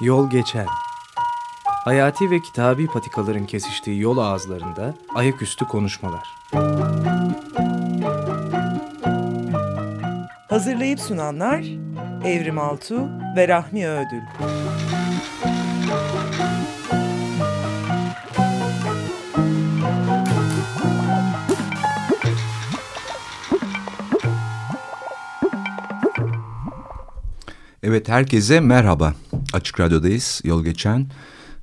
Yol geçer. Hayati ve kitabi patikaların kesiştiği yol ağızlarında ayaküstü konuşmalar. Hazırlayıp sunanlar Evrim Altu ve Rahmi Ödül. Evet herkese merhaba. Açık Radyo'dayız. Yol geçen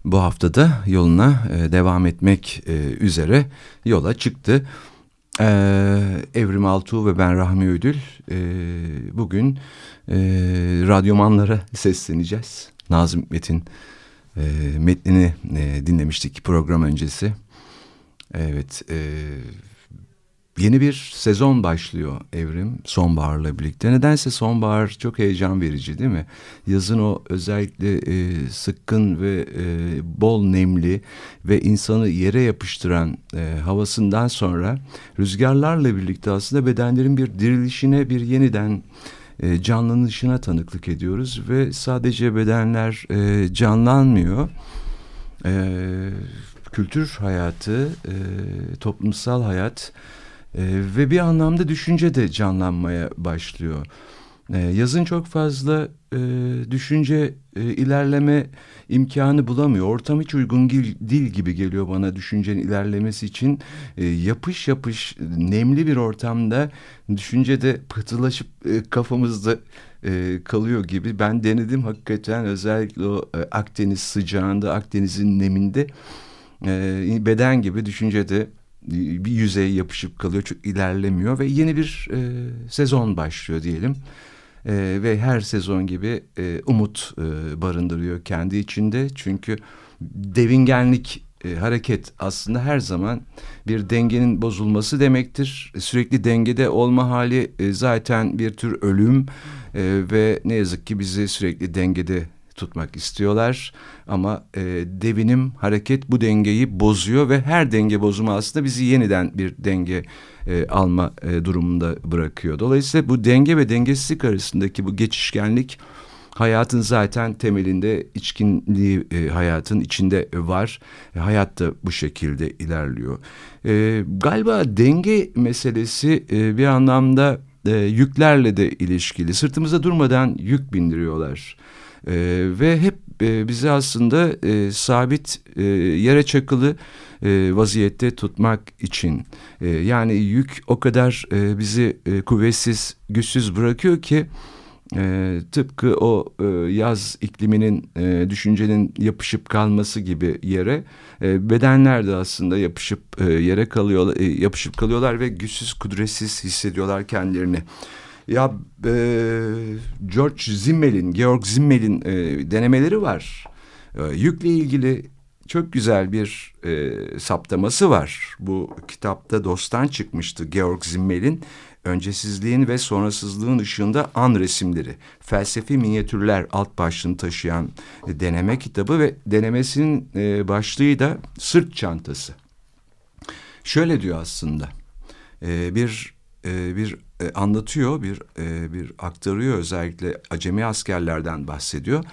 bu haftada yoluna e, devam etmek e, üzere yola çıktı. E, Evrim Altuğ ve ben Rahmi Ödül e, bugün e, radyomanlara sesleneceğiz. Nazım Metin e, metnini e, dinlemiştik program öncesi. Evet, e, Yeni bir sezon başlıyor Evrim sonbaharla birlikte. Nedense sonbahar çok heyecan verici değil mi? Yazın o özellikle e, sıkkın ve e, bol nemli ve insanı yere yapıştıran e, havasından sonra rüzgarlarla birlikte aslında bedenlerin bir dirilişine bir yeniden e, canlanışına tanıklık ediyoruz. Ve sadece bedenler e, canlanmıyor. E, kültür hayatı, e, toplumsal hayat e, ve bir anlamda düşünce de canlanmaya başlıyor. E, yazın çok fazla e, düşünce e, ilerleme imkanı bulamıyor. Ortam hiç uygun değil gibi geliyor bana düşüncenin ilerlemesi için. E, yapış yapış nemli bir ortamda düşünce de pıhtılaşıp e, kafamızda e, kalıyor gibi. Ben denedim hakikaten özellikle o e, Akdeniz sıcağında, Akdeniz'in neminde e, beden gibi düşünce de bir yüzeye yapışıp kalıyor. Çok ilerlemiyor ve yeni bir e, sezon başlıyor diyelim. E, ve her sezon gibi e, umut e, barındırıyor kendi içinde. Çünkü devingenlik e, hareket aslında her zaman bir dengenin bozulması demektir. Sürekli dengede olma hali e, zaten bir tür ölüm e, ve ne yazık ki bizi sürekli dengede tutmak istiyorlar. Ama e, devinim, hareket bu dengeyi bozuyor ve her denge bozumu aslında bizi yeniden bir denge e, alma e, durumunda bırakıyor. Dolayısıyla bu denge ve dengesizlik arasındaki bu geçişkenlik hayatın zaten temelinde içkinliği e, hayatın içinde var. E, hayat da bu şekilde ilerliyor. E, galiba denge meselesi e, bir anlamda e, yüklerle de ilişkili. Sırtımıza durmadan yük bindiriyorlar. E, ve hep e, bizi aslında e, sabit e, yere çakılı e, vaziyette tutmak için. E, yani yük o kadar e, bizi e, kuvvetsiz, güçsüz bırakıyor ki... E, tıpkı o e, yaz ikliminin e, düşüncenin yapışıp kalması gibi yere e, bedenler de aslında yapışıp e, yere kalıyorlar e, yapışıp kalıyorlar ve güçsüz kudretsiz hissediyorlar kendilerini. Ya e, George Zimmel'in, Georg Zimmel'in e, denemeleri var. E, yükle ilgili çok güzel bir e, saptaması var. Bu kitapta dosttan çıkmıştı Georg Zimmel'in öncesizliğin ve sonrasızlığın ışığında an resimleri, felsefi minyatürler alt başlığını taşıyan deneme kitabı ve denemesinin e, başlığı da sırt çantası. Şöyle diyor aslında, e, bir e, bir e, anlatıyor, bir e, bir aktarıyor özellikle acemi askerlerden bahsediyor.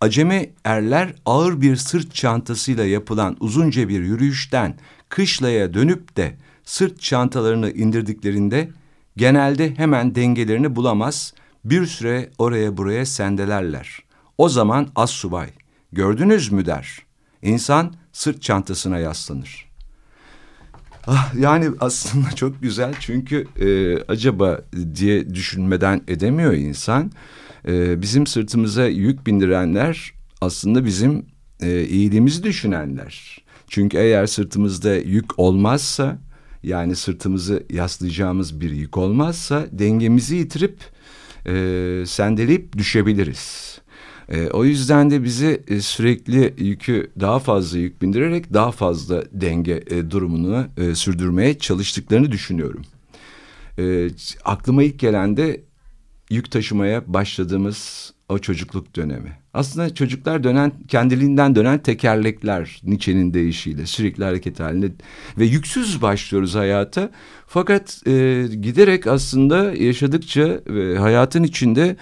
Acemi erler ağır bir sırt çantasıyla yapılan uzunca bir yürüyüşten kışlaya dönüp de sırt çantalarını indirdiklerinde genelde hemen dengelerini bulamaz, bir süre oraya buraya sendelerler. O zaman az subay, gördünüz mü der. İnsan sırt çantasına yaslanır. Ah, yani aslında çok güzel çünkü e, acaba diye düşünmeden edemiyor insan. E, bizim sırtımıza yük bindirenler aslında bizim e, iyiliğimizi düşünenler. Çünkü eğer sırtımızda yük olmazsa yani sırtımızı yaslayacağımız bir yük olmazsa dengemizi yitirip e, sendeleyip düşebiliriz. E, o yüzden de bizi e, sürekli yükü daha fazla yük bindirerek daha fazla denge e, durumunu e, sürdürmeye çalıştıklarını düşünüyorum. E, aklıma ilk gelen de yük taşımaya başladığımız o çocukluk dönemi. Aslında çocuklar dönen kendiliğinden dönen tekerlekler Nietzsche'nin deyişiyle sürekli hareket halinde ve yüksüz başlıyoruz hayata. Fakat e, giderek aslında yaşadıkça ve hayatın içinde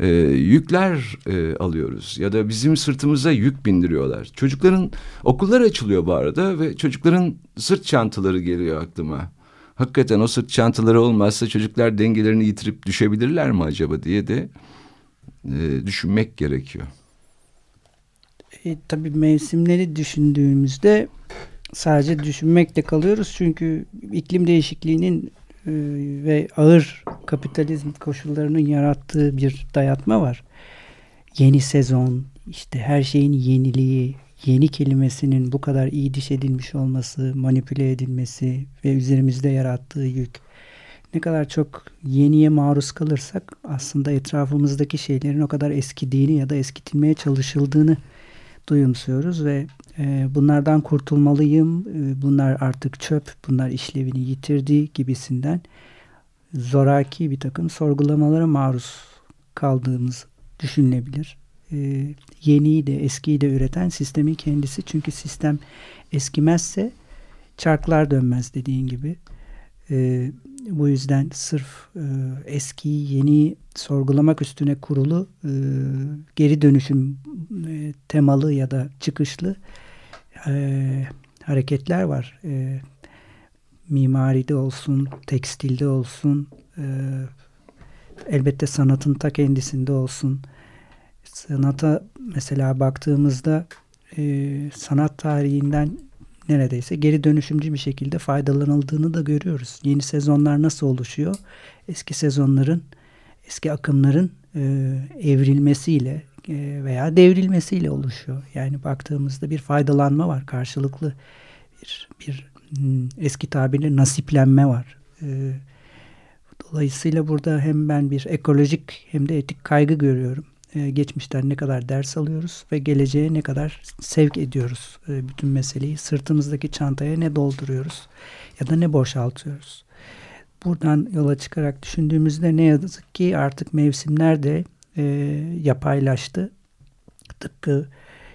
e, yükler e, alıyoruz ya da bizim sırtımıza yük bindiriyorlar. Çocukların okullar açılıyor bu arada ve çocukların sırt çantaları geliyor aklıma. Hakikaten o sırt çantaları olmazsa çocuklar dengelerini yitirip düşebilirler mi acaba diye de e, düşünmek gerekiyor. E, tabii mevsimleri düşündüğümüzde sadece düşünmekle kalıyoruz. Çünkü iklim değişikliğinin ve ağır kapitalizm koşullarının yarattığı bir dayatma var. Yeni sezon, işte her şeyin yeniliği, yeni kelimesinin bu kadar iyi diş edilmiş olması, manipüle edilmesi ve üzerimizde yarattığı yük. Ne kadar çok yeniye maruz kalırsak aslında etrafımızdaki şeylerin o kadar eskidiğini ya da eskitilmeye çalışıldığını duyumsuyoruz ve e, bunlardan kurtulmalıyım, e, bunlar artık çöp, bunlar işlevini yitirdi gibisinden zoraki bir takım sorgulamalara maruz kaldığımız düşünülebilir. E, yeniyi de eskiyi de üreten sistemin kendisi çünkü sistem eskimezse çarklar dönmez dediğin gibi. E, bu yüzden sırf e, eskiyi yeni sorgulamak üstüne kurulu e, geri dönüşüm e, temalı ya da çıkışlı e, hareketler var. E, mimaride olsun, tekstilde olsun, e, elbette sanatın ta kendisinde olsun. Sanata mesela baktığımızda e, sanat tarihinden neredeyse geri dönüşümcü bir şekilde faydalanıldığını da görüyoruz. Yeni sezonlar nasıl oluşuyor? Eski sezonların, eski akımların e, evrilmesiyle e, veya devrilmesiyle oluşuyor. Yani baktığımızda bir faydalanma var, karşılıklı bir, bir hmm, eski tabirle nasiplenme var. E, dolayısıyla burada hem ben bir ekolojik hem de etik kaygı görüyorum e, geçmişten ne kadar ders alıyoruz ve geleceğe ne kadar sevk ediyoruz e, bütün meseleyi. Sırtımızdaki çantaya ne dolduruyoruz ya da ne boşaltıyoruz. Buradan yola çıkarak düşündüğümüzde ne yazık ki artık mevsimler de e, yapaylaştı. Tıpkı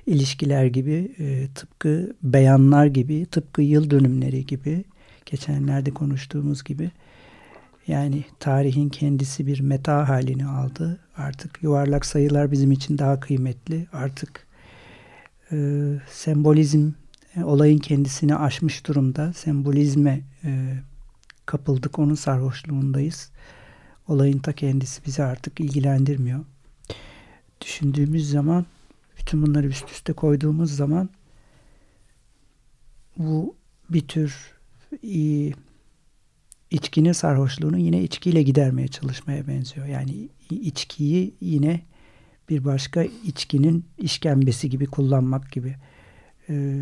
ilişkiler gibi, tıpkı beyanlar gibi, tıpkı yıl dönümleri gibi, geçenlerde konuştuğumuz gibi yani tarihin kendisi bir meta halini aldı. Artık yuvarlak sayılar bizim için daha kıymetli. Artık e, sembolizm e, olayın kendisini aşmış durumda. Sembolizme e, kapıldık, onun sarhoşluğundayız. Olayın ta kendisi bizi artık ilgilendirmiyor. Düşündüğümüz zaman, bütün bunları üst üste koyduğumuz zaman bu bir tür iyi içkinin sarhoşluğunu yine içkiyle gidermeye çalışmaya benziyor. Yani içkiyi yine bir başka içkinin işkembesi gibi kullanmak gibi. Ee,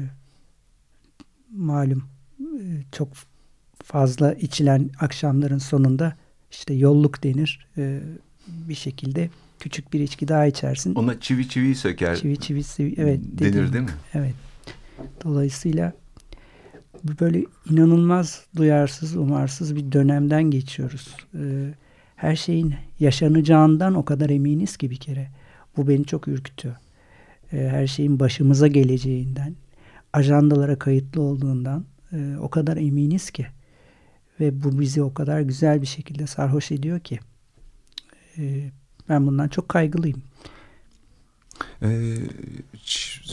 malum e, çok fazla içilen akşamların sonunda işte yolluk denir. Ee, bir şekilde küçük bir içki daha içersin. Ona çivi çivi söker. Çivi çivi evet. Denir dediğim, değil mi? Evet. Dolayısıyla böyle inanılmaz duyarsız, umarsız bir dönemden geçiyoruz. Ee, her şeyin yaşanacağından o kadar eminiz ki bir kere. Bu beni çok ürkütüyor. Ee, her şeyin başımıza geleceğinden, ajandalara kayıtlı olduğundan e, o kadar eminiz ki. Ve bu bizi o kadar güzel bir şekilde sarhoş ediyor ki. E, ben bundan çok kaygılıyım. Ee,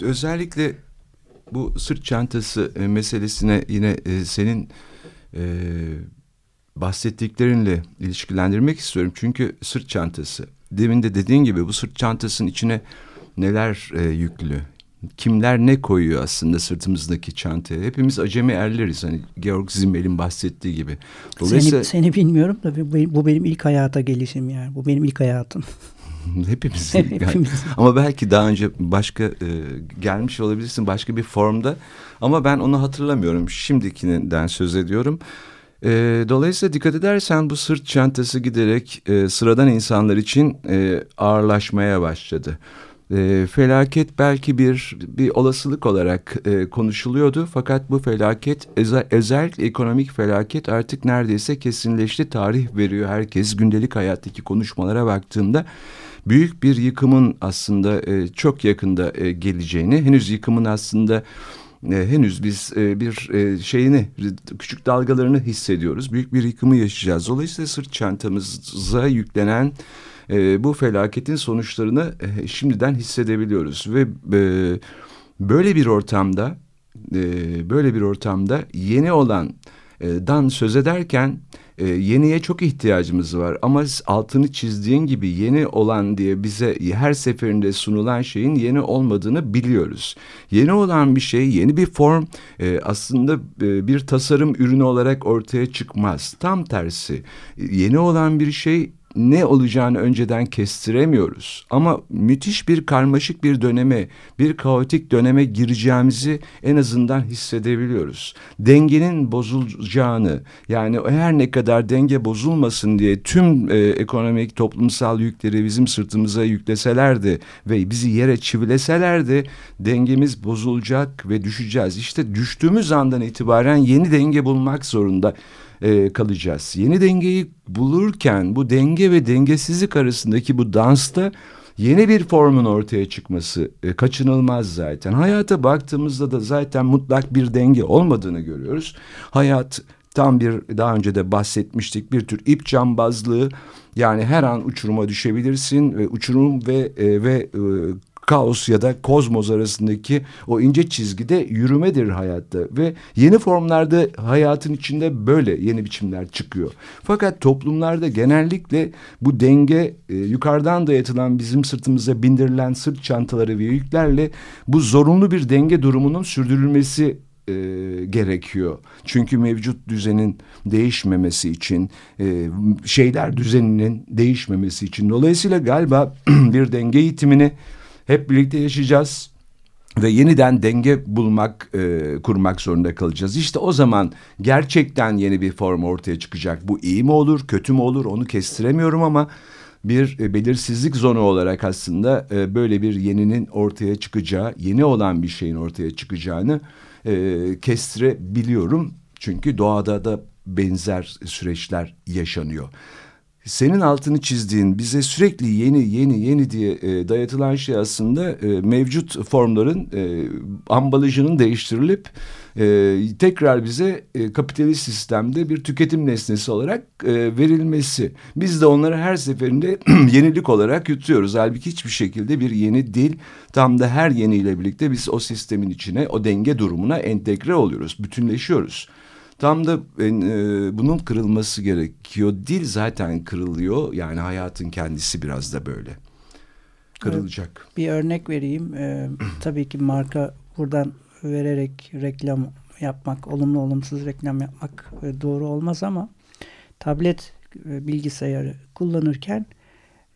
özellikle bu sırt çantası e, meselesine yine e, senin e, bahsettiklerinle ilişkilendirmek istiyorum. Çünkü sırt çantası, demin de dediğin gibi bu sırt çantasının içine neler e, yüklü, kimler ne koyuyor aslında sırtımızdaki çantaya. Hepimiz acemi erleriz hani Georg Zimmel'in bahsettiği gibi. Dolayısıyla... Seni, seni bilmiyorum da bu benim ilk hayata gelişim yani. Bu benim ilk hayatım. Hepimiz. Hepimiz. Ama belki daha önce başka e, gelmiş olabilirsin başka bir formda. Ama ben onu hatırlamıyorum. Şimdikinden söz ediyorum. E, dolayısıyla dikkat edersen bu sırt çantası giderek e, sıradan insanlar için e, ağırlaşmaya başladı. E, felaket belki bir bir olasılık olarak e, konuşuluyordu fakat bu felaket özellikle ekonomik felaket artık neredeyse kesinleşti tarih veriyor herkes gündelik hayattaki konuşmalara baktığında büyük bir yıkımın aslında e, çok yakında e, geleceğini, henüz yıkımın aslında e, henüz biz e, bir e, şeyini, küçük dalgalarını hissediyoruz. Büyük bir yıkımı yaşayacağız. Dolayısıyla sırt çantamıza yüklenen e, bu felaketin sonuçlarını e, şimdiden hissedebiliyoruz ve e, böyle bir ortamda e, böyle bir ortamda yeni olan e, dan söz ederken e, yeniye çok ihtiyacımız var ama altını çizdiğin gibi yeni olan diye bize her seferinde sunulan şeyin yeni olmadığını biliyoruz. Yeni olan bir şey, yeni bir form e, aslında e, bir tasarım ürünü olarak ortaya çıkmaz. Tam tersi, yeni olan bir şey ne olacağını önceden kestiremiyoruz. Ama müthiş bir karmaşık bir döneme, bir kaotik döneme gireceğimizi en azından hissedebiliyoruz. Dengenin bozulacağını, yani her ne kadar denge bozulmasın diye tüm e, ekonomik, toplumsal yükleri bizim sırtımıza yükleselerdi ve bizi yere çivileselerdi dengemiz bozulacak ve düşeceğiz. İşte düştüğümüz andan itibaren yeni denge bulmak zorunda e, kalacağız. Yeni dengeyi bulurken bu denge ve dengesizlik arasındaki bu dansta yeni bir formun ortaya çıkması e, kaçınılmaz zaten. Hayata baktığımızda da zaten mutlak bir denge olmadığını görüyoruz. Hayat tam bir daha önce de bahsetmiştik bir tür ip cambazlığı yani her an uçuruma düşebilirsin ve uçurum ve e, ve e, kaos ya da kozmos arasındaki o ince çizgide yürümedir hayatta ve yeni formlarda hayatın içinde böyle yeni biçimler çıkıyor. Fakat toplumlarda genellikle bu denge e, yukarıdan dayatılan bizim sırtımıza bindirilen sırt çantaları ve yüklerle bu zorunlu bir denge durumunun sürdürülmesi e, gerekiyor. Çünkü mevcut düzenin değişmemesi için, e, şeyler düzeninin değişmemesi için. Dolayısıyla galiba bir denge eğitimini hep birlikte yaşayacağız ve yeniden denge bulmak, e, kurmak zorunda kalacağız. İşte o zaman gerçekten yeni bir form ortaya çıkacak. Bu iyi mi olur, kötü mü olur onu kestiremiyorum ama bir e, belirsizlik zonu olarak aslında e, böyle bir yeninin ortaya çıkacağı, yeni olan bir şeyin ortaya çıkacağını e, kestirebiliyorum. Çünkü doğada da benzer süreçler yaşanıyor senin altını çizdiğin bize sürekli yeni yeni yeni diye e, dayatılan şey aslında e, mevcut formların e, ambalajının değiştirilip e, tekrar bize e, kapitalist sistemde bir tüketim nesnesi olarak e, verilmesi. Biz de onları her seferinde yenilik olarak yutuyoruz. Halbuki hiçbir şekilde bir yeni değil. Tam da her yeniyle birlikte biz o sistemin içine, o denge durumuna entegre oluyoruz, bütünleşiyoruz. Tam da e, bunun kırılması gerekiyor. Dil zaten kırılıyor. Yani hayatın kendisi biraz da böyle. Kırılacak. Bir örnek vereyim. Ee, tabii ki marka buradan vererek reklam yapmak, olumlu olumsuz reklam yapmak e, doğru olmaz ama tablet e, bilgisayarı kullanırken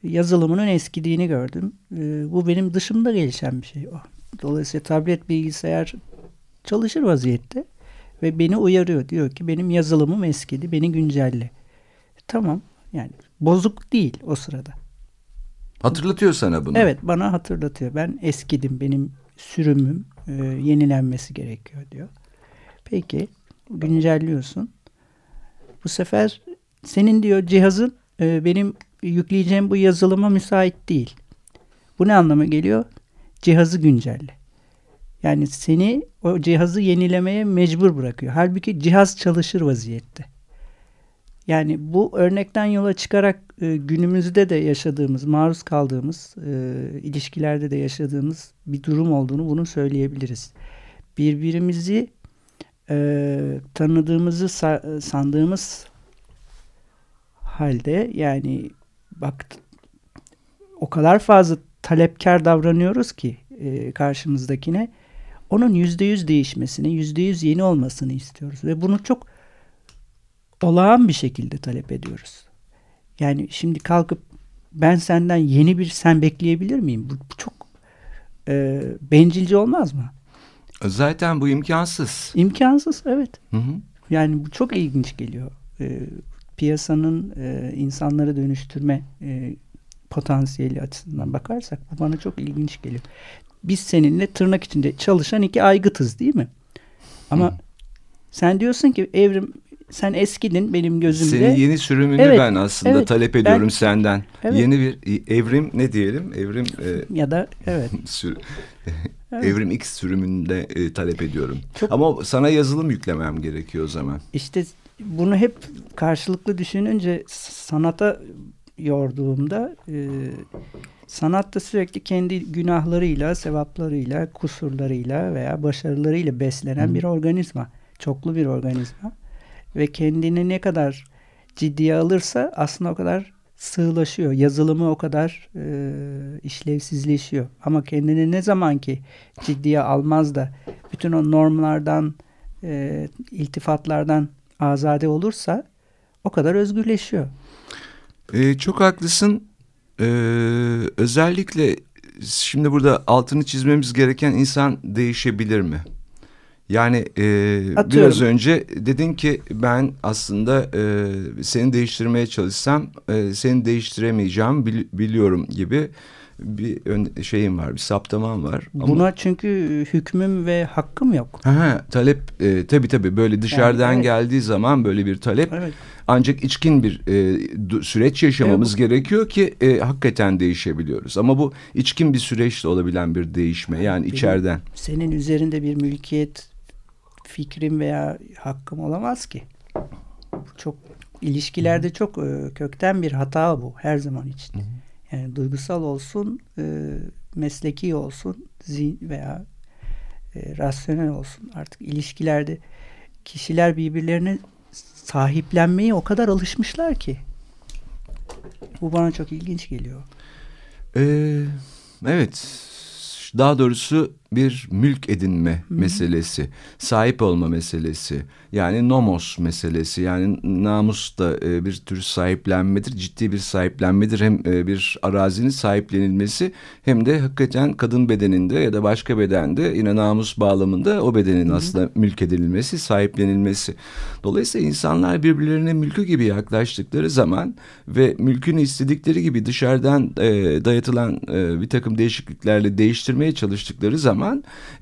yazılımının eskidiğini gördüm. E, bu benim dışımda gelişen bir şey. Dolayısıyla tablet bilgisayar çalışır vaziyette ve beni uyarıyor. Diyor ki benim yazılımım eskidi, beni güncelle. Tamam yani bozuk değil o sırada. Hatırlatıyor sana bunu. Evet bana hatırlatıyor. Ben eskidim, benim sürümüm e, yenilenmesi gerekiyor diyor. Peki güncelliyorsun. Bu sefer senin diyor cihazın e, benim yükleyeceğim bu yazılıma müsait değil. Bu ne anlama geliyor? Cihazı güncelle. Yani seni o cihazı yenilemeye mecbur bırakıyor. Halbuki cihaz çalışır vaziyette. Yani bu örnekten yola çıkarak e, günümüzde de yaşadığımız, maruz kaldığımız, e, ilişkilerde de yaşadığımız bir durum olduğunu bunu söyleyebiliriz. Birbirimizi e, tanıdığımızı sa sandığımız halde yani bak o kadar fazla talepkar davranıyoruz ki e, karşımızdakine onun yüzde yüz değişmesini, yüzde yüz yeni olmasını istiyoruz. Ve bunu çok olağan bir şekilde talep ediyoruz. Yani şimdi kalkıp ben senden yeni bir sen bekleyebilir miyim? Bu, çok e, bencilce olmaz mı? Zaten bu imkansız. İmkansız evet. Hı hı. Yani bu çok ilginç geliyor. E, piyasanın e, insanları dönüştürme e, potansiyeli açısından bakarsak bu bana çok ilginç geliyor biz seninle tırnak içinde çalışan iki aygıtız değil mi? Ama Hı. sen diyorsun ki evrim sen eskidin benim gözümde. Senin yeni sürümünü evet, ben aslında evet, talep ediyorum ben, senden. Evet. Yeni bir evrim ne diyelim? Evrim e, ya da evet. sür, evet. Evrim X sürümünde e, talep ediyorum. Çok, Ama sana yazılım yüklemem gerekiyor o zaman. İşte bunu hep karşılıklı düşününce sanata yorduğumda e, sanat da sürekli kendi günahlarıyla, sevaplarıyla, kusurlarıyla veya başarılarıyla beslenen Hı. bir organizma. Çoklu bir organizma. Ve kendini ne kadar ciddiye alırsa aslında o kadar sığlaşıyor. Yazılımı o kadar e, işlevsizleşiyor. Ama kendini ne zaman ki ciddiye almaz da bütün o normlardan, e, iltifatlardan azade olursa o kadar özgürleşiyor. Ee, çok haklısın. Ee, özellikle şimdi burada altını çizmemiz gereken insan değişebilir mi? Yani e, Atıyorum. biraz önce dedin ki ben aslında e, seni değiştirmeye çalışsam e, seni değiştiremeyeceğim bili- biliyorum gibi bir ön, şeyim var, bir saptamam var. Ama- Buna çünkü hükmüm ve hakkım yok. Ha, talep e, tabii tabii böyle dışarıdan evet. geldiği zaman böyle bir talep Evet. ancak içkin bir e, süreç yaşamamız Evet. gerekiyor ki e, hakikaten değişebiliyoruz. Ama bu içkin bir süreçle olabilen bir değişme yani Benim- içeriden. Senin üzerinde bir mülkiyet fikrim veya hakkım olamaz ki. Bu Çok ilişkilerde çok e, kökten bir hata bu her zaman için. Yani duygusal olsun, e, mesleki olsun, zihin veya e, rasyonel olsun. Artık ilişkilerde kişiler birbirlerine sahiplenmeye o kadar alışmışlar ki. Bu bana çok ilginç geliyor. Ee, evet daha doğrusu bir mülk edinme meselesi, sahip olma meselesi. Yani nomos meselesi yani namus da e, bir tür sahiplenmedir, ciddi bir sahiplenmedir. Hem e, bir arazinin sahiplenilmesi hem de hakikaten kadın bedeninde ya da başka bedende yine namus bağlamında o bedenin aslında mülk edilmesi, sahiplenilmesi. Dolayısıyla insanlar birbirlerine mülkü gibi yaklaştıkları zaman ve mülkünü istedikleri gibi dışarıdan e, dayatılan e, bir takım değişikliklerle değiştirmeye çalıştıkları zaman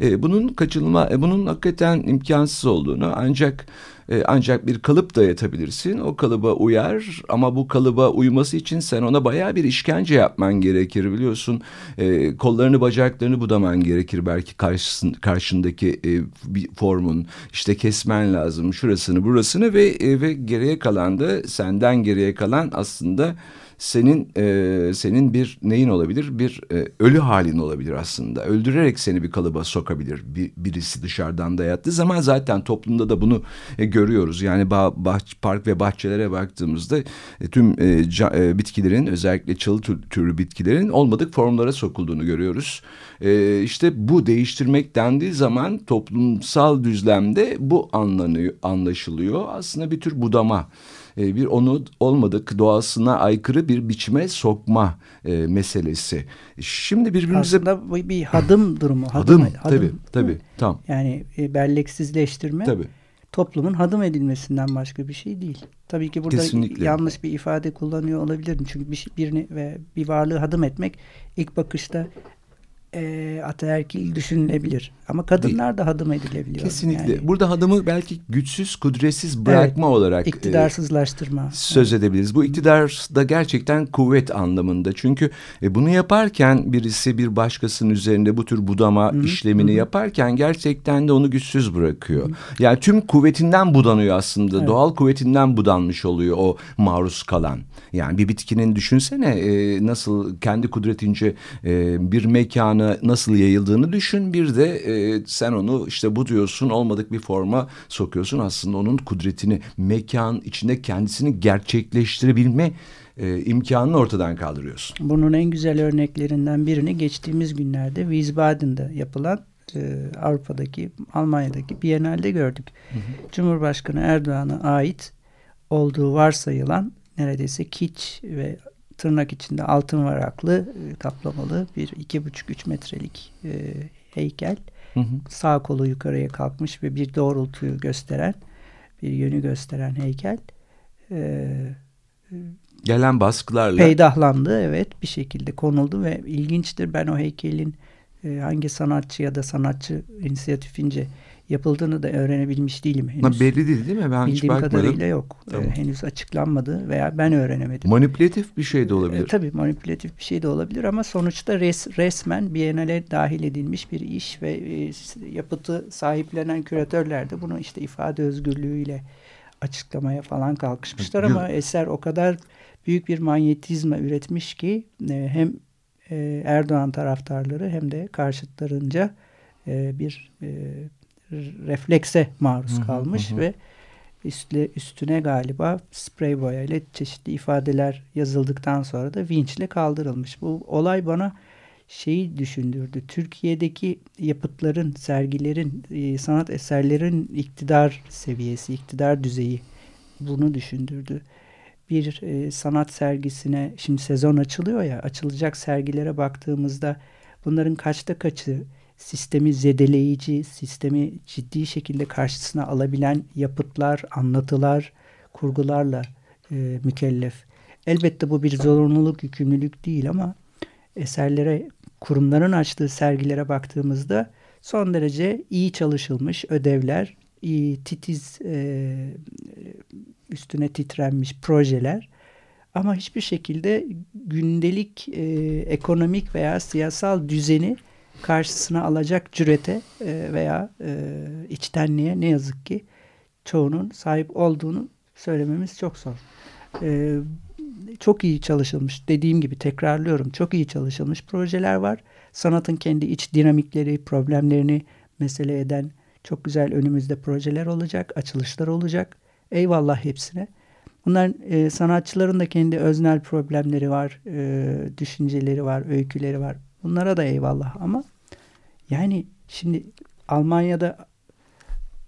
e, bunun kaçınılma, e, bunun hakikaten imkansız olduğunu ancak e, ancak bir kalıp dayatabilirsin. O kalıba uyar ama bu kalıba uyması için sen ona bayağı bir işkence yapman gerekir biliyorsun. E, kollarını bacaklarını budaman gerekir belki karşısın, karşındaki e, bir formun. işte kesmen lazım şurasını burasını ve e, ve geriye kalan da senden geriye kalan aslında senin e, senin bir neyin olabilir? Bir e, ölü halin olabilir aslında. Öldürerek seni bir kalıba sokabilir bir, birisi dışarıdan dayattığı zaman zaten toplumda da bunu e, görüyoruz. Yani bah, bah- park ve bahçelere baktığımızda e, tüm e, ca- e, bitkilerin özellikle çalı tür- türü bitkilerin olmadık formlara sokulduğunu görüyoruz. E, işte bu değiştirmek dendiği zaman toplumsal düzlemde bu anlanıyor, anlaşılıyor. Aslında bir tür budama e, bir onu olmadık doğasına aykırı bir biçime sokma e, meselesi. Şimdi birbirimize Aslında bu bir hadım durumu. adım, tabii tabii tam Yani e, belleksizleştirme tabii. toplumun hadım edilmesinden başka bir şey değil. Tabii ki burada Kesinlikle. yanlış bir ifade kullanıyor olabilirim. Çünkü bir, şey- birini ve bir varlığı hadım etmek ilk bakışta e, ataerkil düşünülebilir. Ama kadınlar da hadım edilebiliyor. Kesinlikle. Yani Burada adımı belki güçsüz, kudretsiz bırakma olarak e, iktidarsızlaştırma. söz edebiliriz. Bu iktidar da gerçekten kuvvet anlamında. Çünkü e, bunu yaparken birisi bir başkasının üzerinde bu tür budama işlemini yaparken gerçekten de onu güçsüz bırakıyor. Yani tüm kuvvetinden budanıyor aslında. Evet. Doğal kuvvetinden budanmış oluyor o maruz kalan. Yani bir bitkinin düşünsene e, nasıl kendi kudretince e, bir mekana nasıl yayıldığını düşün. Bir de e, sen onu işte bu diyorsun olmadık bir forma sokuyorsun. Aslında onun kudretini mekan içinde kendisini gerçekleştirebilme e, imkanını ortadan kaldırıyorsun. Bunun en güzel örneklerinden birini geçtiğimiz günlerde Wiesbaden'da yapılan e, Avrupa'daki, Almanya'daki Biennale'de gördük. Cumhurbaşkanı Erdoğan'a ait olduğu varsayılan neredeyse kiç ve tırnak içinde altın varaklı e, kaplamalı bir iki buçuk üç metrelik e, heykel. Hı hı. Sağ kolu yukarıya kalkmış ve bir doğrultuyu gösteren, bir yönü gösteren heykel. E, Gelen baskılarla peydahlandı evet bir şekilde konuldu ve ilginçtir ben o heykelin e, hangi sanatçı ya da sanatçı inisiyatifince yapıldığını da öğrenebilmiş değilim henüz. Ha, belli değil değil mi? Ben hiç Bildiğim bakmadım. kadarıyla yok. E, Tamam. henüz açıklanmadı veya ben öğrenemedim. Manipülatif bir şey de olabilir. E, tabii manipülatif bir şey de olabilir ama sonuçta res, resmen Biennale dahil edilmiş bir iş ve e, yapıtı sahiplenen küratörler de bunu işte ifade özgürlüğüyle açıklamaya falan kalkışmışlar ama eser o kadar büyük bir manyetizma üretmiş ki e, hem e, Erdoğan taraftarları hem de karşıtlarınca e, bir e, reflekse maruz kalmış hı hı hı. ve üstle, üstüne galiba sprey boya ile çeşitli ifadeler yazıldıktan sonra da vinçle kaldırılmış. Bu olay bana şeyi düşündürdü. Türkiye'deki yapıtların, sergilerin, e, sanat eserlerin iktidar seviyesi, iktidar düzeyi bunu düşündürdü. Bir e, sanat sergisine şimdi sezon açılıyor ya açılacak sergilere baktığımızda bunların kaçta kaçı sistemi zedeleyici, sistemi ciddi şekilde karşısına alabilen yapıtlar, anlatılar, kurgularla e, mükellef. Elbette bu bir zorunluluk, yükümlülük değil ama eserlere, kurumların açtığı sergilere baktığımızda son derece iyi çalışılmış ödevler, iyi, titiz, e, üstüne titrenmiş projeler ama hiçbir şekilde gündelik e, ekonomik veya siyasal düzeni karşısına alacak cürete e, veya e, içtenliğe ne yazık ki çoğunun sahip olduğunu söylememiz çok zor. E, çok iyi çalışılmış dediğim gibi tekrarlıyorum çok iyi çalışılmış projeler var. Sanatın kendi iç dinamikleri, problemlerini mesele eden çok güzel önümüzde projeler olacak, açılışlar olacak. Eyvallah hepsine. Bunların e, sanatçıların da kendi öznel problemleri var, e, düşünceleri var, öyküleri var. Bunlara da eyvallah ama yani şimdi Almanya'da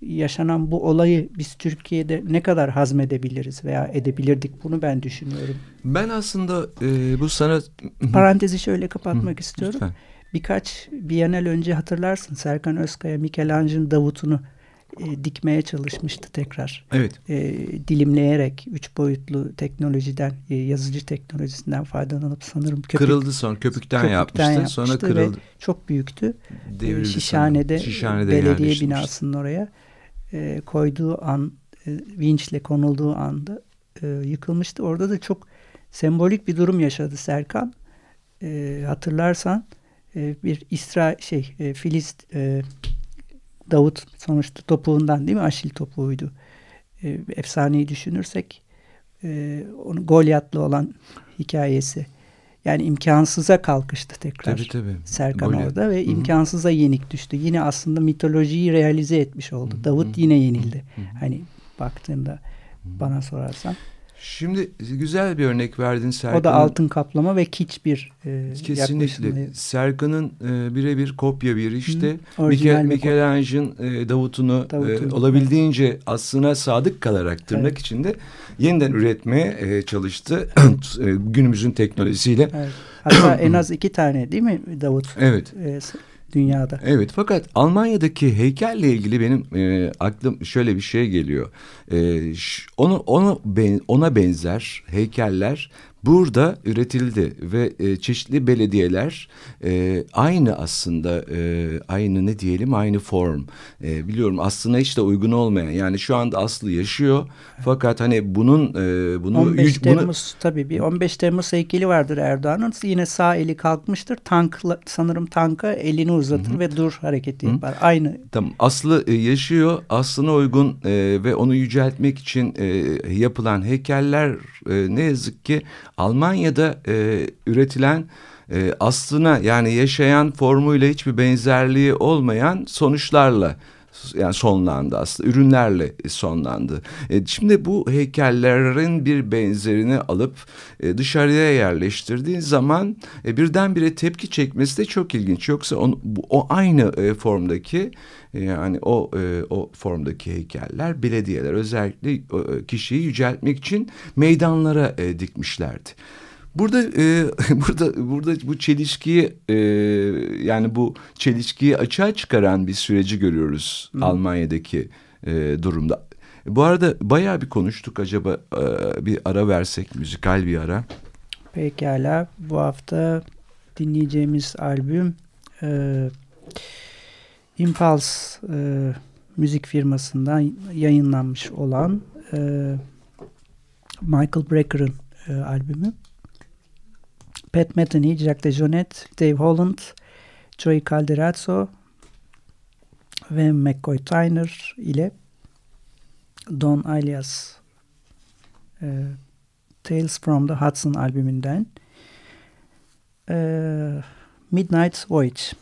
yaşanan bu olayı biz Türkiye'de ne kadar hazmedebiliriz veya edebilirdik bunu ben düşünüyorum. Ben aslında e, bu sana... Parantezi şöyle kapatmak istiyorum. Lütfen. Birkaç Bienal önce hatırlarsın Serkan Özkaya Michelangelo'nun Davut'unu e, dikmeye çalışmıştı tekrar. Evet. E, dilimleyerek üç boyutlu teknolojiden, e, yazıcı teknolojisinden faydalanıp sanırım köpük, kırıldı sonra köpükten, köpükten yapmıştı, yapmıştı sonra kırıldı. çok büyüktü. Devrildi Şişhane'de, Şişhane'de belediye binasının oraya e, koyduğu an, e, vinçle konulduğu anda e, yıkılmıştı. Orada da çok sembolik bir durum yaşadı Serkan. E, hatırlarsan e, bir İsra şey e, Filist e, Davut sonuçta topuğundan değil mi? Aşil topuğuydu. E, efsaneyi düşünürsek e, onu Golyatlı olan hikayesi. Yani imkansıza kalkıştı tekrar tabii, tabii. Serkan Goliath. orada ve Hı-hı. imkansıza yenik düştü. Yine aslında mitolojiyi realize etmiş oldu. Hı-hı. Davut yine yenildi. Hı-hı. Hani baktığında Hı-hı. bana sorarsan. Şimdi güzel bir örnek verdin Serkan. O da altın kaplama ve kiç bir e, Kesinlikle. Serkan'ın e, birebir kopya bir işte. Michel, Michelangelo'nun e, Davut'unu e, olabildiğince evet. aslına sadık kalarak tırnak evet. içinde yeniden üretmeye e, çalıştı. e, günümüzün teknolojisiyle. Evet. Hatta en az iki tane değil mi Davut? Evet. E, dünyada. Evet fakat Almanya'daki heykelle ilgili benim e, aklım şöyle bir şey geliyor. E, onu onu ona benzer heykeller burada üretildi ve e, çeşitli belediyeler e, aynı aslında e, aynı ne diyelim aynı form e, biliyorum aslında hiç de uygun olmayan yani şu anda Aslı yaşıyor fakat hani bunun e, bunu 15 yüz, Temmuz bunu, tabii bir 15 Temmuz heykeli vardır Erdoğan'ın yine sağ eli kalkmıştır tankla sanırım tanka elini uzatır hı. ve dur hareketi hı. yapar aynı. Tamam Aslı e, yaşıyor aslına uygun e, ve onu yüceltmek için e, yapılan heykeller e, ne yazık ki Almanya'da e, üretilen e, aslına yani yaşayan formuyla hiçbir benzerliği olmayan sonuçlarla yani sonlandı aslında ürünlerle sonlandı. E, şimdi bu heykellerin bir benzerini alıp e, dışarıya yerleştirdiğin zaman e, birdenbire tepki çekmesi de çok ilginç. Yoksa on, o aynı e, formdaki yani o o formdaki heykeller belediyeler özellikle kişiyi yüceltmek için meydanlara dikmişlerdi. Burada e, burada burada bu çelişkiyi e, yani bu çelişkiyi açığa çıkaran bir süreci görüyoruz Hı. Almanya'daki e, durumda. Bu arada bayağı bir konuştuk acaba e, bir ara versek müzikal bir ara. Pekala bu hafta dinleyeceğimiz albüm e, Impulse e, müzik firmasından yayınlanmış olan e, Michael Brecker'ın e, albümü. Pat Metheny, Jack DeJohnette, Dave Holland, Joey Calderazzo ve McCoy Tyner ile Don Alias e, Tales from the Hudson albümünden ee, Midnight Voyage.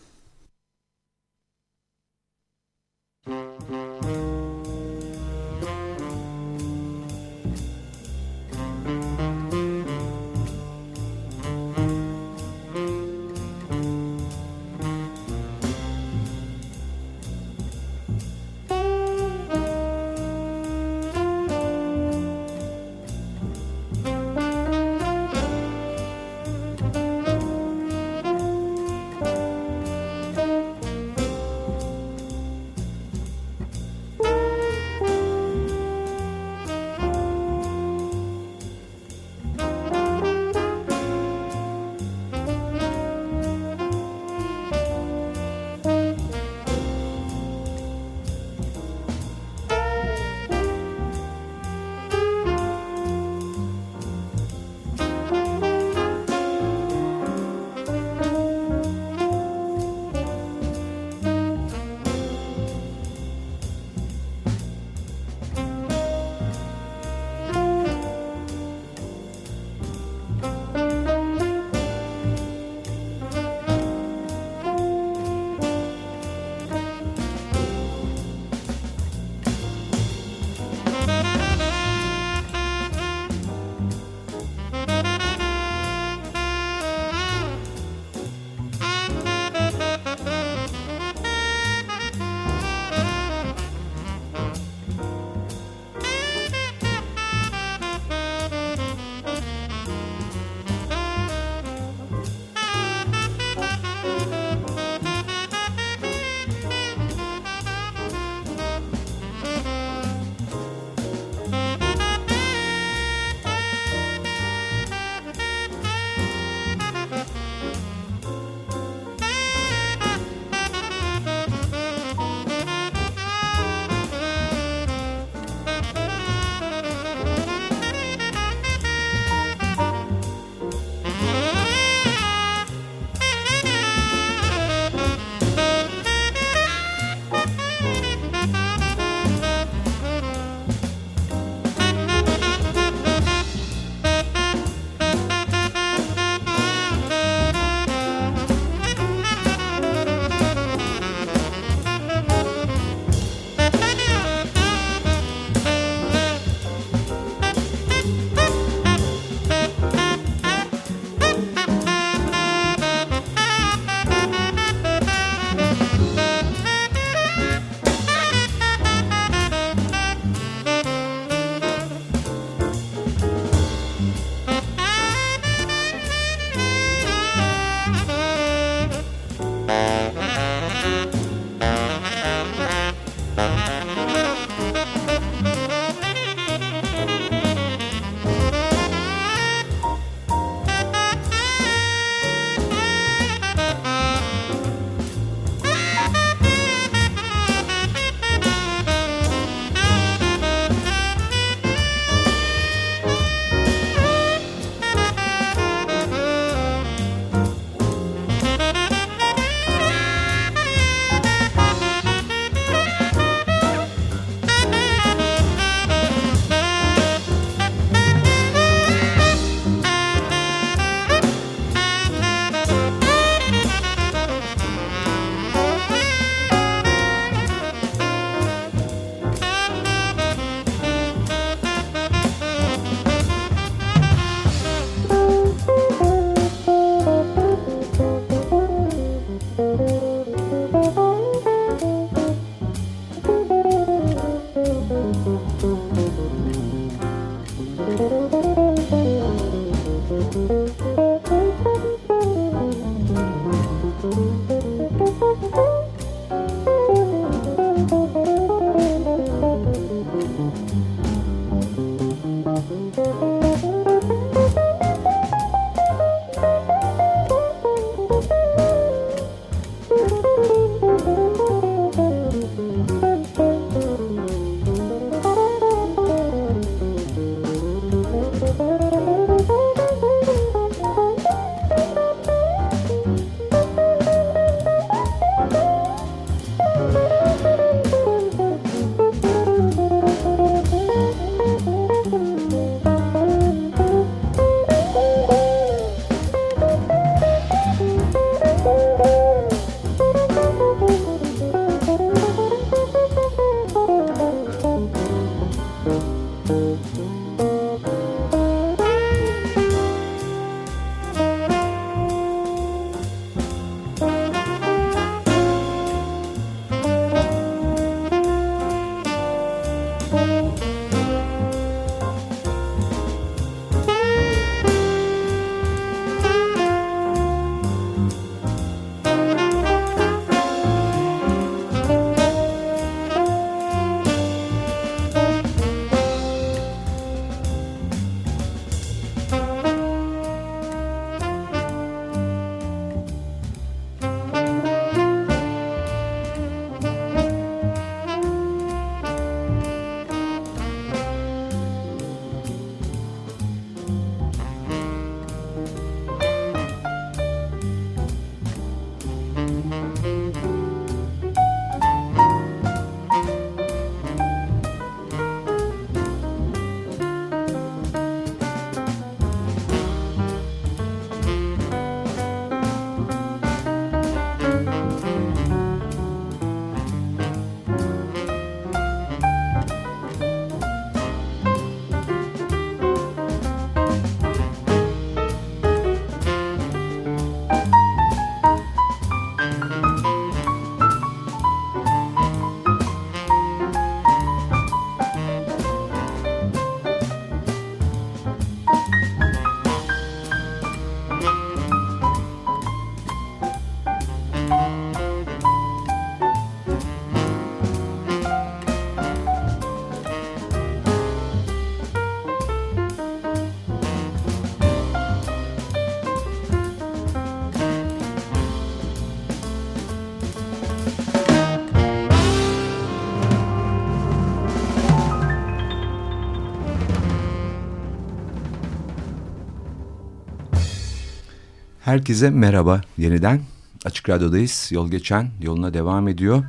Herkese merhaba yeniden. Açık Radyo'dayız. Yol geçen yoluna devam ediyor.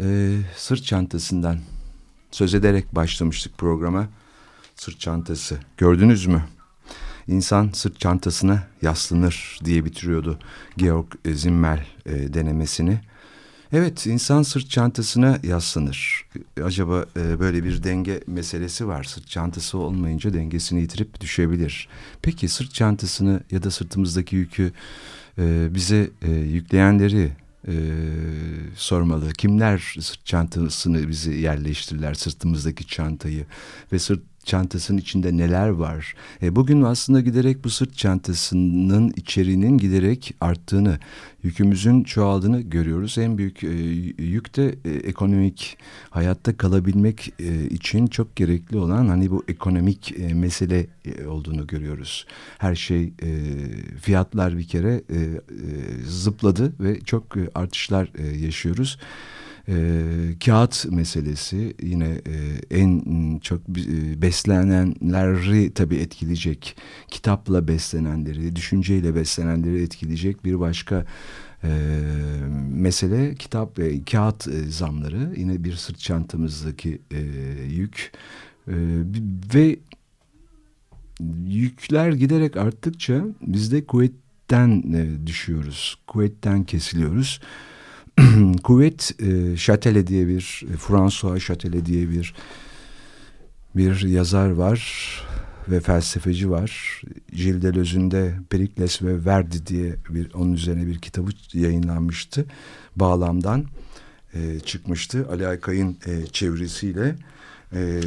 Ee, sırt çantasından söz ederek başlamıştık programa. Sırt çantası. Gördünüz mü? İnsan sırt çantasına yaslanır diye bitiriyordu Georg Zimmel e, denemesini. Evet insan sırt çantasına yaslanır. Acaba e, böyle bir denge meselesi var. Sırt çantası olmayınca dengesini yitirip düşebilir. Peki sırt çantasını ya da sırtımızdaki yükü e, bize e, yükleyenleri e, sormalı. Kimler sırt çantasını bizi yerleştirirler sırtımızdaki çantayı ve sırt çantasının içinde neler var? E, bugün aslında giderek bu sırt çantasının içeriğinin giderek arttığını, yükümüzün çoğaldığını görüyoruz. En büyük e, yük de e, ekonomik hayatta kalabilmek e, için çok gerekli olan hani bu ekonomik e, mesele e, olduğunu görüyoruz. Her şey e, fiyatlar bir kere e, e, zıpladı ve çok e, artışlar e, yaşıyoruz. E, kağıt meselesi yine e, en çok e, beslenenleri tabii etkileyecek. Kitapla beslenenleri, düşünceyle beslenenleri etkileyecek bir başka e, mesele kitap ve kağıt e, zamları. Yine bir sırt çantamızdaki e, yük e, ve yükler giderek arttıkça biz de kuvvetten e, düşüyoruz. Kuvvetten kesiliyoruz. Kuvvet e, Châtelet diye bir e, François Châtelet diye bir bir yazar var ve felsefeci var. Gilles Deleuze'ün de Perikles ve Verdi diye bir onun üzerine bir kitabı yayınlanmıştı. Bağlamdan e, çıkmıştı. Ali Aykay'ın e, çevirisiyle. E,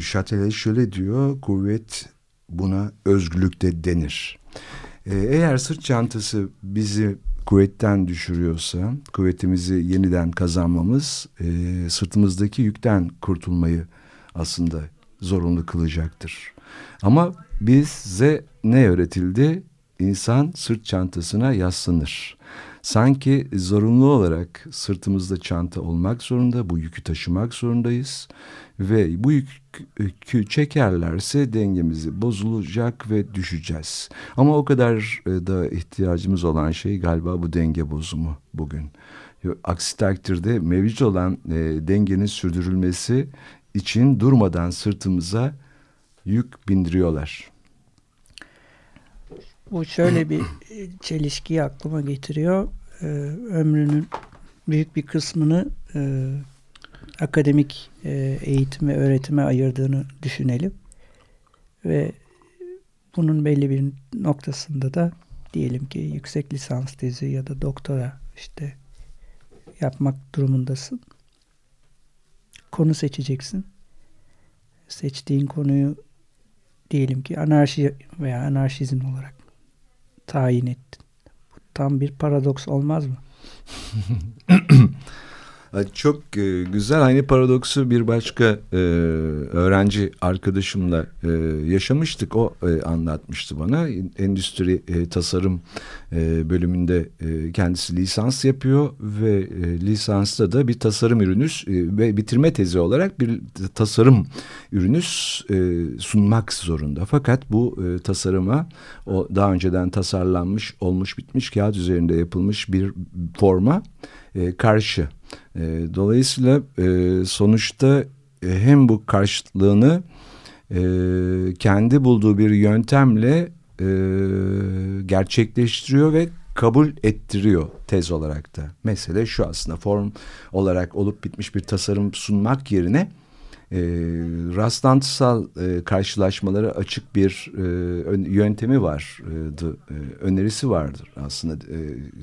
Châtelet şöyle diyor. Kuvvet buna özgürlük de denir. E, eğer sırt çantası bizi kuvvetten düşürüyorsa kuvvetimizi yeniden kazanmamız e, sırtımızdaki yükten kurtulmayı aslında zorunlu kılacaktır. Ama bize ne öğretildi? İnsan sırt çantasına yaslanır. Sanki zorunlu olarak sırtımızda çanta olmak zorunda, bu yükü taşımak zorundayız. Ve bu yükü çekerlerse dengemizi bozulacak ve düşeceğiz. Ama o kadar da ihtiyacımız olan şey galiba bu denge bozumu bugün. Aksi takdirde mevcut olan e, dengenin sürdürülmesi için durmadan sırtımıza yük bindiriyorlar. Bu şöyle bir çelişkiyi aklıma getiriyor. Ömrünün büyük bir kısmını e, akademik e, eğitim ve öğretime ayırdığını düşünelim. Ve bunun belli bir noktasında da diyelim ki yüksek lisans tezi ya da doktora işte yapmak durumundasın. Konu seçeceksin. Seçtiğin konuyu diyelim ki anarşi veya anarşizm olarak tayin ettin. Bu tam bir paradoks olmaz mı? Çok e, güzel aynı paradoksu bir başka e, öğrenci arkadaşımla e, yaşamıştık. O anlatmıştı bana. Endüstri tasarım bölümünde kendisi lisans yapıyor ve lisansta da bir tasarım ürünü e, ve bitirme tezi olarak bir tasarım ürünü e, sunmak zorunda. Fakat bu tasarıma o daha önceden tasarlanmış, olmuş, bitmiş kağıt üzerinde yapılmış bir forma karşı. E, dolayısıyla e, sonuçta e, hem bu karşıtlığını e, kendi bulduğu bir yöntemle e, gerçekleştiriyor ve kabul ettiriyor tez olarak da. Mesele şu aslında form olarak olup bitmiş bir tasarım sunmak yerine e, rastlantısal e, karşılaşmalara açık bir e, yöntemi vardı, e, önerisi vardır aslında e,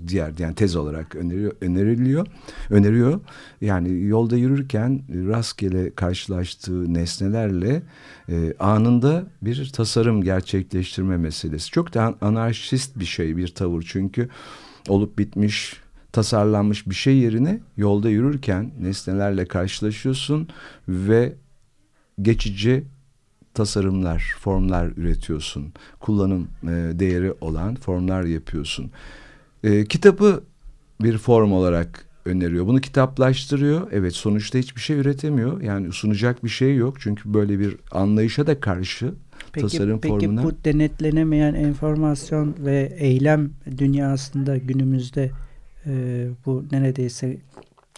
diğer yani tez olarak öneriyor, öneriliyor, öneriyor. Yani yolda yürürken rastgele karşılaştığı nesnelerle e, anında bir tasarım gerçekleştirme meselesi. Çok da anarşist bir şey, bir tavır çünkü olup bitmiş tasarlanmış bir şey yerine yolda yürürken nesnelerle karşılaşıyorsun ve geçici tasarımlar, formlar üretiyorsun. Kullanım e, değeri olan formlar yapıyorsun. E, kitabı bir form olarak öneriyor. Bunu kitaplaştırıyor. Evet sonuçta hiçbir şey üretemiyor. Yani sunacak bir şey yok. Çünkü böyle bir anlayışa da karşı peki, tasarım peki formuna. bu denetlenemeyen enformasyon ve eylem dünyasında günümüzde e, bu neredeyse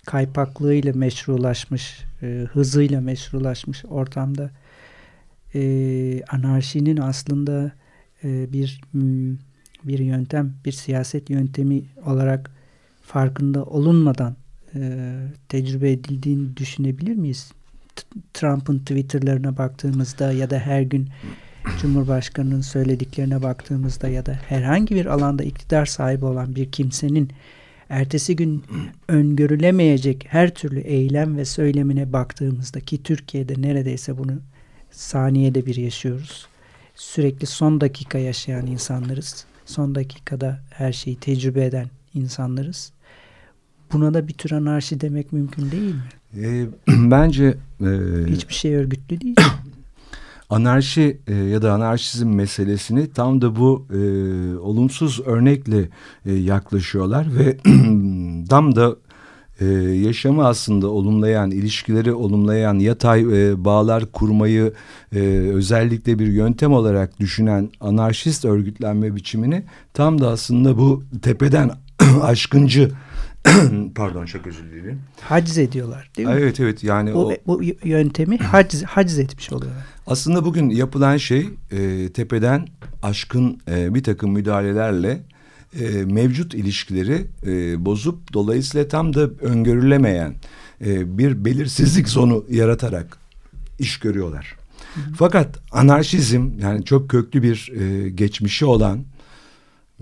kaypaklığıyla meşrulaşmış, e, hızıyla meşrulaşmış ortamda e, anarşinin aslında e, bir m, bir yöntem, bir siyaset yöntemi olarak farkında olunmadan e, tecrübe edildiğini düşünebilir miyiz? Trump'ın Twitter'larına baktığımızda ya da her gün Cumhurbaşkanı'nın söylediklerine baktığımızda ya da herhangi bir alanda iktidar sahibi olan bir kimsenin ertesi gün öngörülemeyecek her türlü eylem ve söylemine baktığımızda ki Türkiye'de neredeyse bunu saniyede bir yaşıyoruz. Sürekli son dakika yaşayan insanlarız. Son dakikada her şeyi tecrübe eden insanlarız. Buna da bir tür anarşi demek mümkün değil mi? E, bence e, Hiçbir şey örgütlü değil. anarşi e, ya da anarşizm meselesini tam da bu e, olumsuz örnekle e, yaklaşıyorlar ve tam da e, yaşamı aslında olumlayan, ilişkileri olumlayan yatay e, bağlar kurmayı e, özellikle bir yöntem olarak düşünen anarşist örgütlenme biçimini tam da aslında bu tepeden aşkıncı pardon çok özür dilerim. Haciz ediyorlar değil mi? Evet evet yani Bu, o bu yöntemi haciz, haciz etmiş oluyorlar. aslında bugün yapılan şey e, tepeden aşkın e, bir takım müdahalelerle e, mevcut ilişkileri e, bozup dolayısıyla tam da öngörülemeyen e, bir belirsizlik zonu yaratarak iş görüyorlar. Fakat anarşizm yani çok köklü bir e, geçmişi olan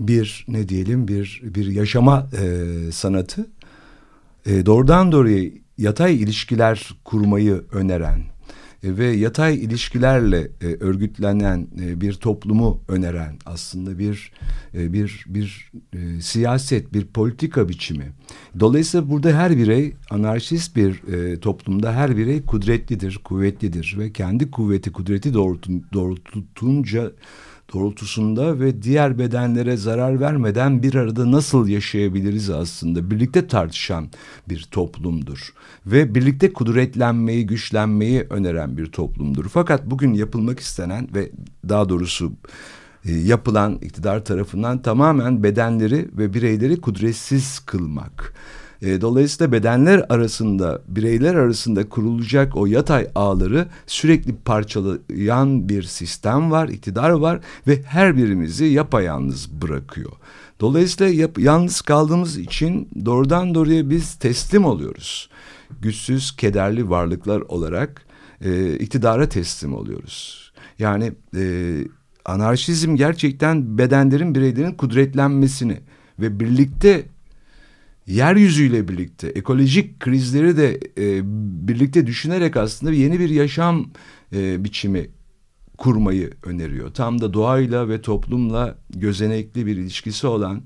bir ne diyelim bir bir yaşama e, sanatı e, doğrudan doğruya yatay ilişkiler kurmayı öneren e, ve yatay ilişkilerle e, örgütlenen e, bir toplumu öneren aslında bir e, bir bir e, siyaset, bir politika biçimi. Dolayısıyla burada her birey anarşist bir e, toplumda her birey kudretlidir, kuvvetlidir ve kendi kuvveti, kudreti doğrultun, doğrultunca doğrultusunda ve diğer bedenlere zarar vermeden bir arada nasıl yaşayabiliriz aslında birlikte tartışan bir toplumdur ve birlikte kudretlenmeyi güçlenmeyi öneren bir toplumdur. Fakat bugün yapılmak istenen ve daha doğrusu e, yapılan iktidar tarafından tamamen bedenleri ve bireyleri kudretsiz kılmak. E, dolayısıyla bedenler arasında, bireyler arasında kurulacak o yatay ağları sürekli parçalayan bir sistem var, iktidar var ve her birimizi yapayalnız bırakıyor. Dolayısıyla yap, yalnız kaldığımız için doğrudan doğruya biz teslim oluyoruz. Güçsüz, kederli varlıklar olarak e, iktidara teslim oluyoruz. Yani e, anarşizm gerçekten bedenlerin, bireylerin kudretlenmesini ve birlikte yeryüzüyle birlikte ekolojik krizleri de e, birlikte düşünerek aslında yeni bir yaşam e, biçimi kurmayı öneriyor. Tam da doğayla ve toplumla gözenekli bir ilişkisi olan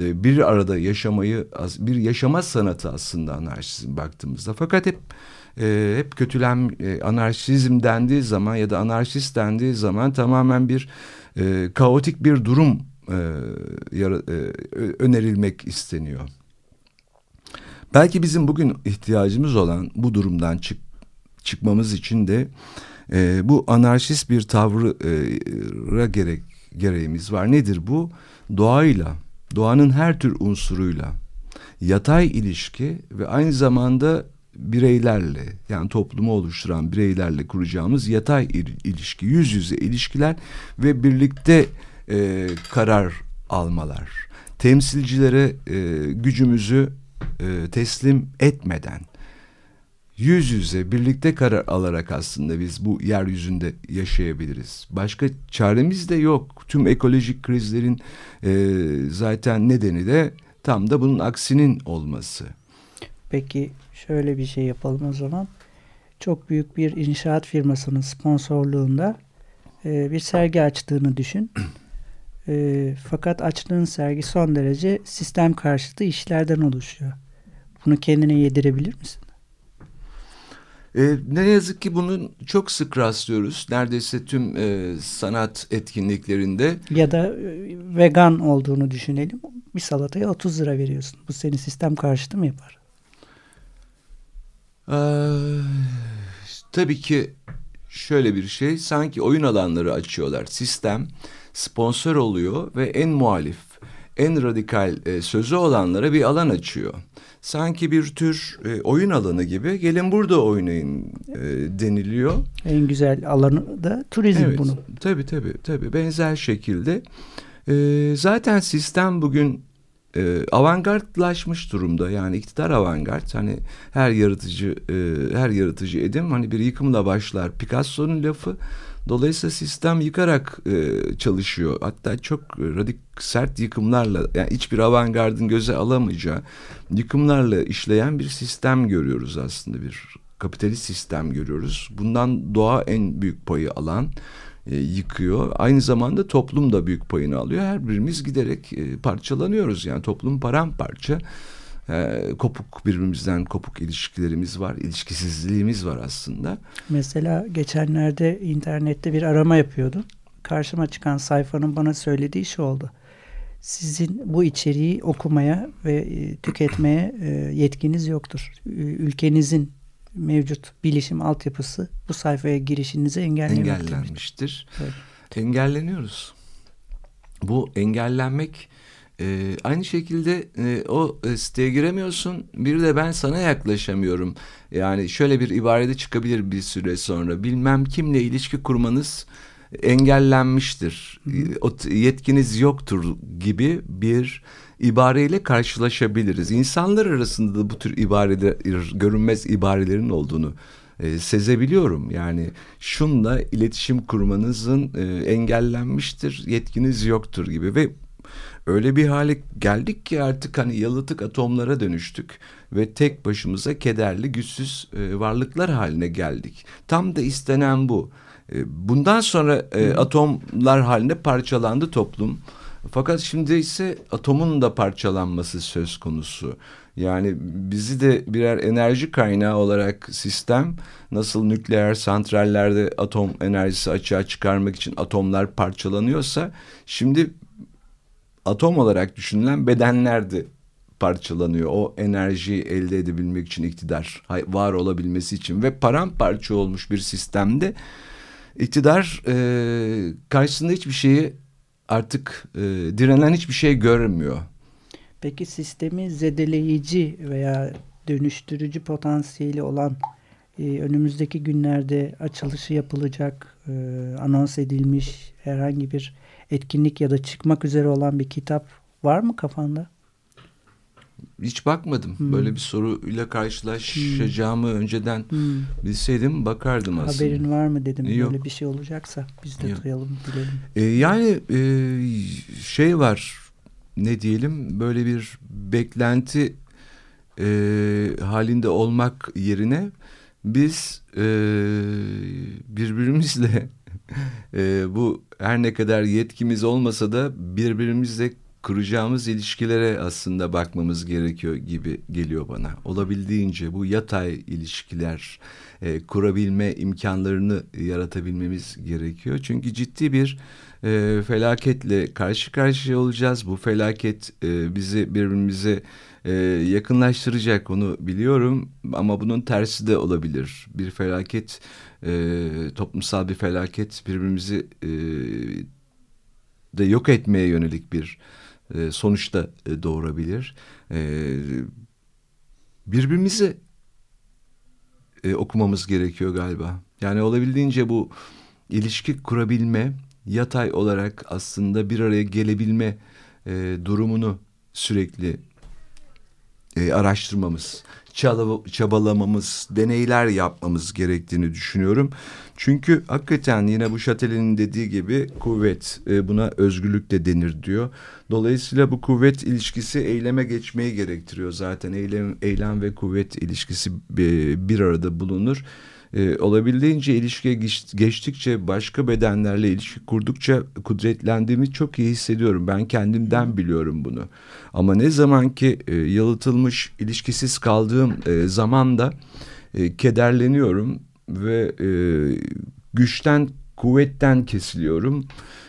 e, bir arada yaşamayı bir yaşama sanatı aslında anarşizm baktığımızda. Fakat hep e, hep kötülem e, anarşizm dendiği zaman ya da anarşist dendiği zaman tamamen bir e, kaotik bir durum e, yara, e, önerilmek isteniyor. Belki bizim bugün ihtiyacımız olan bu durumdan çık, çıkmamız için de e, bu anarşist bir tavrı e, gerek gereğimiz var. Nedir bu? Doğayla, doğanın her tür unsuruyla yatay ilişki ve aynı zamanda bireylerle yani toplumu oluşturan bireylerle kuracağımız yatay ilişki, yüz yüze ilişkiler ve birlikte e, karar almalar. Temsilcilere e, gücümüzü e, teslim etmeden yüz yüze birlikte karar alarak aslında biz bu yeryüzünde yaşayabiliriz. Başka çaremiz de yok. Tüm ekolojik krizlerin e, zaten nedeni de tam da bunun aksinin olması. Peki şöyle bir şey yapalım o zaman. Çok büyük bir inşaat firmasının sponsorluğunda e, bir sergi açtığını düşün. E, fakat açtığın sergi son derece sistem karşıtı işlerden oluşuyor. Bunu kendine yedirebilir misin? E, ne yazık ki bunu çok sık rastlıyoruz. Neredeyse tüm e, sanat etkinliklerinde. Ya da e, vegan olduğunu düşünelim. Bir salataya 30 lira veriyorsun. Bu seni sistem karşıtı mı yapar? Ee, tabii ki şöyle bir şey sanki oyun alanları açıyorlar. Sistem sponsor oluyor ve en muhalif, en radikal e, sözü olanlara bir alan açıyor. Sanki bir tür e, oyun alanı gibi gelin burada oynayın e, deniliyor. En güzel alanı da turizm evet, bunun. Tabii tabii tabii benzer şekilde. E, zaten sistem bugün e, avantgardlaşmış durumda. Yani iktidar avantgard. Hani her yaratıcı e, her yaratıcı edim hani bir yıkımla başlar. Picasso'nun lafı. Dolayısıyla sistem yıkarak e, çalışıyor. Hatta çok radik sert yıkımlarla yani hiçbir avantgardın göze alamayacağı yıkımlarla işleyen bir sistem görüyoruz aslında bir kapitalist sistem görüyoruz. Bundan doğa en büyük payı alan e, yıkıyor. Aynı zamanda toplum da büyük payını alıyor. Her birimiz giderek e, parçalanıyoruz. Yani toplum paramparça. E, kopuk birbirimizden kopuk ilişkilerimiz var. ilişkisizliğimiz var aslında. Mesela geçenlerde internette bir arama yapıyordum. Karşıma çıkan sayfanın bana söylediği şu oldu. Sizin bu içeriği okumaya ve e, tüketmeye yetkiniz yoktur. Ülkenizin mevcut bilişim altyapısı bu sayfaya girişinizi engellemektedir. Engellenmiştir. Evet. Engelleniyoruz. Bu engellenmek e, aynı şekilde e, o e, siteye giremiyorsun. Bir de ben sana yaklaşamıyorum. Yani şöyle bir ibarede çıkabilir bir süre sonra. Bilmem kimle ilişki kurmanız engellenmiştir. O yetkiniz yoktur gibi bir ibareyle karşılaşabiliriz. İnsanlar arasında da bu tür ibareler, görünmez ibarelerin olduğunu e, sezebiliyorum. Yani şunla iletişim kurmanızın e, engellenmiştir, yetkiniz yoktur gibi ve öyle bir hale geldik ki artık hani yalıtık atomlara dönüştük ve tek başımıza kederli, güçsüz e, varlıklar haline geldik. Tam da istenen bu. E, bundan sonra e, atomlar haline parçalandı toplum. Fakat şimdi ise atomun da parçalanması söz konusu. Yani bizi de birer enerji kaynağı olarak sistem nasıl nükleer santrallerde atom enerjisi açığa çıkarmak için atomlar parçalanıyorsa şimdi atom olarak düşünülen bedenler de parçalanıyor. O enerjiyi elde edebilmek için iktidar var olabilmesi için ve paramparça olmuş bir sistemde iktidar e, karşısında hiçbir şeyi artık e, direnen hiçbir şey görmüyor. Peki sistemi zedeleyici veya dönüştürücü potansiyeli olan e, önümüzdeki günlerde açılışı yapılacak, e, anons edilmiş herhangi bir etkinlik ya da çıkmak üzere olan bir kitap var mı kafanda? Hiç bakmadım. Hmm. Böyle bir soruyla karşılaşacağımı hmm. önceden hmm. bilseydim bakardım aslında. Haberin var mı dedim. Yok. Böyle bir şey olacaksa biz de Yok. duyalım, bilelim. Ee, yani e, şey var ne diyelim böyle bir beklenti e, halinde olmak yerine biz e, birbirimizle e, bu her ne kadar yetkimiz olmasa da birbirimizle kuracağımız ilişkilere aslında bakmamız gerekiyor gibi geliyor bana. Olabildiğince bu yatay ilişkiler e, kurabilme imkanlarını yaratabilmemiz gerekiyor. Çünkü ciddi bir e, felaketle karşı karşıya olacağız. Bu felaket e, bizi birbirimize e, yakınlaştıracak onu biliyorum ama bunun tersi de olabilir. Bir felaket e, toplumsal bir felaket birbirimizi e, de yok etmeye yönelik bir e, sonuçta e, doğurabilir. E, birbirimizi e, okumamız gerekiyor galiba. Yani olabildiğince bu ilişki kurabilme, yatay olarak aslında bir araya gelebilme durumunu sürekli e, araştırmamız, çabalamamız, deneyler yapmamız gerektiğini düşünüyorum. Çünkü hakikaten yine bu Şateli'nin dediği gibi kuvvet e, buna özgürlük de denir diyor. Dolayısıyla bu kuvvet ilişkisi eyleme geçmeyi gerektiriyor zaten. Eylem, eylem ve kuvvet ilişkisi bir arada bulunur e, olabildiğince ilişkiye geçtikçe başka bedenlerle ilişki kurdukça kudretlendiğimi çok iyi hissediyorum. Ben kendimden biliyorum bunu. Ama ne zaman ki e, yalıtılmış ilişkisiz kaldığım e, zaman da e, kederleniyorum ve e, güçten kuvvetten kesiliyorum.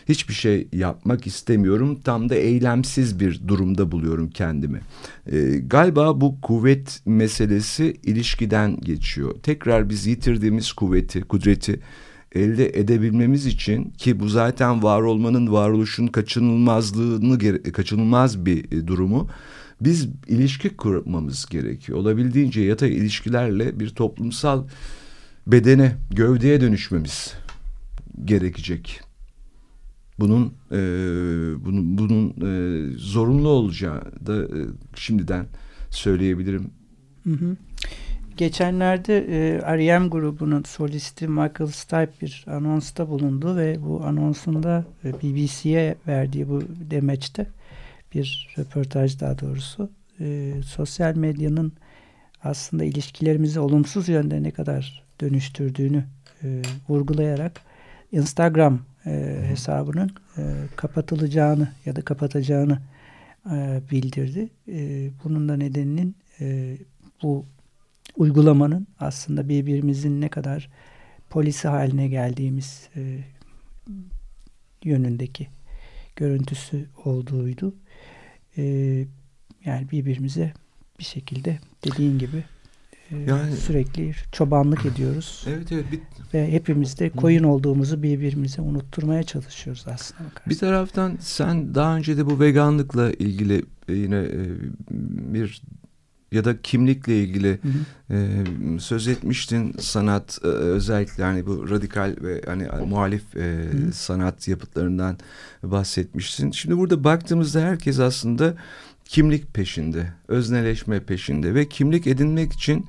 Hiçbir şey yapmak istemiyorum. Tam da eylemsiz bir durumda buluyorum kendimi. E, galiba bu kuvvet meselesi ilişkiden geçiyor. Tekrar biz yitirdiğimiz kuvveti, kudreti elde edebilmemiz için ki bu zaten var olmanın varoluşun kaçınılmazlığını kaçınılmaz bir e, durumu biz ilişki kurmamız gerekiyor. Olabildiğince yatay ilişkilerle bir toplumsal bedene, gövdeye dönüşmemiz gerekecek. Bunun e, bunun, bunun e, zorunlu olacağı da e, şimdiden söyleyebilirim. Hı hı. Geçenlerde e, R.E.M. grubunun solisti Michael Stipe bir anonsta bulundu ve bu anonsunda e, BBC'ye verdiği bu demeçte bir röportaj daha doğrusu e, sosyal medyanın aslında ilişkilerimizi olumsuz yönde ne kadar dönüştürdüğünü e, vurgulayarak Instagram e, hesabının e, kapatılacağını ya da kapatacağını e, bildirdi. E, bunun da nedeninin e, bu uygulamanın aslında birbirimizin ne kadar polisi haline geldiğimiz e, yönündeki görüntüsü olduğuydu. E, yani birbirimize bir şekilde dediğin gibi yani, sürekli çobanlık ediyoruz. Evet evet. Bir, ve hepimiz de koyun olduğumuzu birbirimize unutturmaya çalışıyoruz aslında. Bakarsın. Bir taraftan sen daha önce de bu veganlıkla ilgili e, yine e, bir ya da kimlikle ilgili hı hı. E, söz etmiştin sanat e, özellikle hani bu radikal ve hani muhalif e, sanat yapıtlarından bahsetmiştin. Şimdi burada baktığımızda herkes aslında kimlik peşinde, özneleşme peşinde ve kimlik edinmek için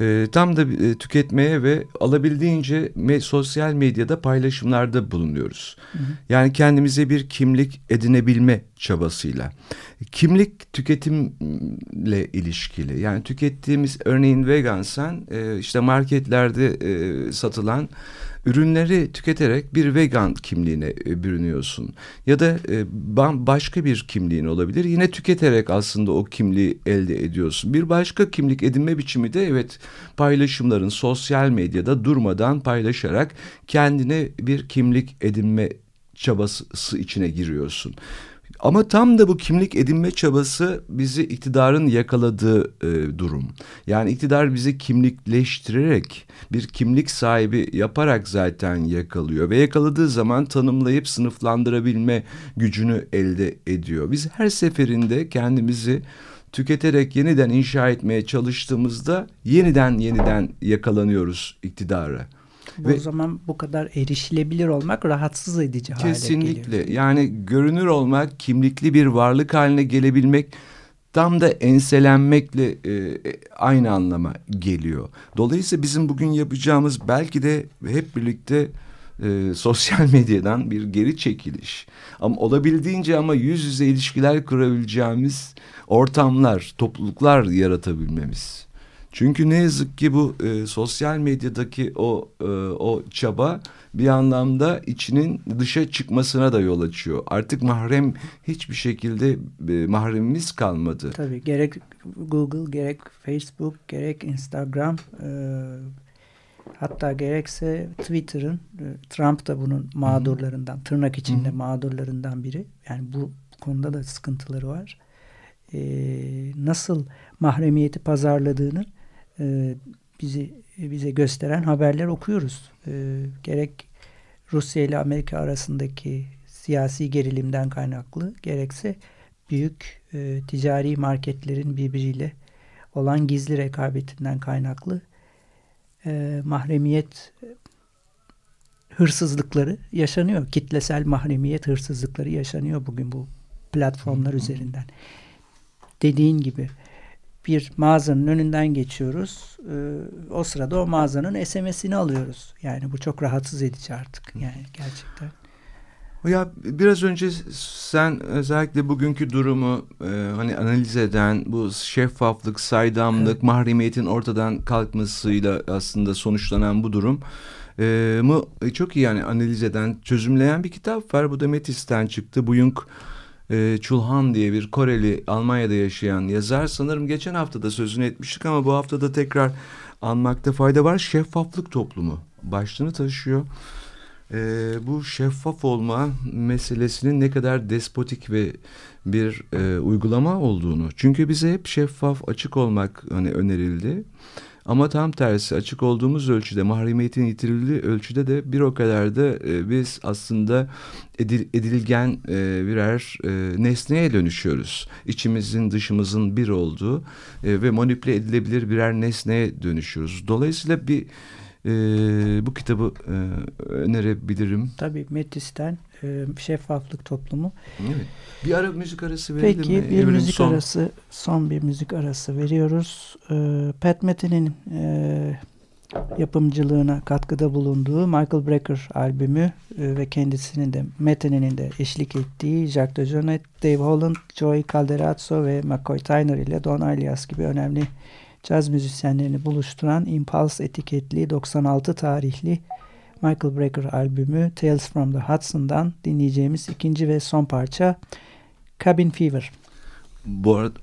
e, tam da e, tüketmeye ve alabildiğince me sosyal medyada paylaşımlarda bulunuyoruz. Hı hı. Yani kendimize bir kimlik edinebilme çabasıyla. Kimlik tüketimle ilişkili. Yani tükettiğimiz örneğin vegansan e, işte marketlerde e, satılan ürünleri tüketerek bir vegan kimliğine e, bürünüyorsun. Ya da e, başka bir kimliğin olabilir. Yine tüketerek aslında o kimliği elde ediyorsun. Bir başka kimlik edinme biçimi de evet paylaşımların sosyal medyada durmadan paylaşarak kendine bir kimlik edinme çabası içine giriyorsun. Ama tam da bu kimlik edinme çabası bizi iktidarın yakaladığı e, durum. Yani iktidar bizi kimlikleştirerek bir kimlik sahibi yaparak zaten yakalıyor ve yakaladığı zaman tanımlayıp sınıflandırabilme gücünü elde ediyor. Biz her seferinde kendimizi tüketerek yeniden inşa etmeye çalıştığımızda yeniden yeniden yakalanıyoruz iktidara. Bu Ve, o zaman bu kadar erişilebilir olmak rahatsız edici hale geliyor. Kesinlikle. Yani görünür olmak, kimlikli bir varlık haline gelebilmek tam da enselenmekle e, aynı anlama geliyor. Dolayısıyla bizim bugün yapacağımız belki de hep birlikte e, sosyal medyadan bir geri çekiliş. Ama olabildiğince ama yüz yüze ilişkiler kurabileceğimiz ortamlar, topluluklar yaratabilmemiz. Çünkü ne yazık ki bu e, sosyal medyadaki o e, o çaba bir anlamda içinin dışa çıkmasına da yol açıyor. Artık mahrem hiçbir şekilde e, mahremimiz kalmadı. Tabii gerek Google gerek Facebook gerek Instagram e, hatta gerekse Twitter'ın e, Trump da bunun mağdurlarından tırnak içinde Hı -hı. mağdurlarından biri. Yani bu konuda da sıkıntıları var. E, nasıl mahremiyeti pazarladığını e, bizi bize gösteren haberler okuyoruz. E, gerek Rusya ile Amerika arasındaki siyasi gerilimden kaynaklı gerekse büyük e, ticari marketlerin birbiriyle olan gizli rekabetinden kaynaklı e, mahremiyet hırsızlıkları yaşanıyor. Kitlesel mahremiyet hırsızlıkları yaşanıyor bugün bu platformlar üzerinden. Dediğin gibi bir mağazanın önünden geçiyoruz. Ee, o sırada o mağazanın SMS'ini alıyoruz. Yani bu çok rahatsız edici artık. Yani gerçekten. Ya biraz önce sen özellikle bugünkü durumu e, hani analiz eden bu şeffaflık, saydamlık, evet. mahremiyetin ortadan kalkmasıyla aslında sonuçlanan bu durum e, mu çok iyi yani analiz eden, çözümleyen bir kitap var. Bu da Metis'ten çıktı. Buyunk e, Chulhan diye bir Koreli Almanya'da yaşayan yazar. Sanırım geçen hafta da sözünü etmiştik ama bu hafta da tekrar anmakta fayda var. Şeffaflık toplumu başlığını taşıyor. E, bu şeffaf olma meselesinin ne kadar despotik ve bir e, uygulama olduğunu. Çünkü bize hep şeffaf, açık olmak hani önerildi. Ama tam tersi açık olduğumuz ölçüde mahremiyetin yitirildiği ölçüde de bir o kadar da e, biz aslında edil, edilgen e, birer e, nesneye dönüşüyoruz. İçimizin dışımızın bir olduğu e, ve manipüle edilebilir birer nesneye dönüşüyoruz. Dolayısıyla bir e, bu kitabı e, önerebilirim. Tabii Metis'ten e, Şeffaflık Toplumu. Evet. Bir ara müzik arası verelim Peki mi? bir Evrim müzik son. arası son bir müzik arası veriyoruz. E, Pat Metin'in e, yapımcılığına katkıda bulunduğu Michael Brecker albümü e, ve kendisinin de Metin'in de eşlik ettiği Jacques de Jonet, Dave Holland, Joey Calderazzo ve McCoy Tyner ile Don Alias gibi önemli caz müzisyenlerini buluşturan Impulse etiketli 96 tarihli Michael Brecker albümü Tales from the Hudson'dan dinleyeceğimiz ikinci ve son parça Cabin Fever. Bu arada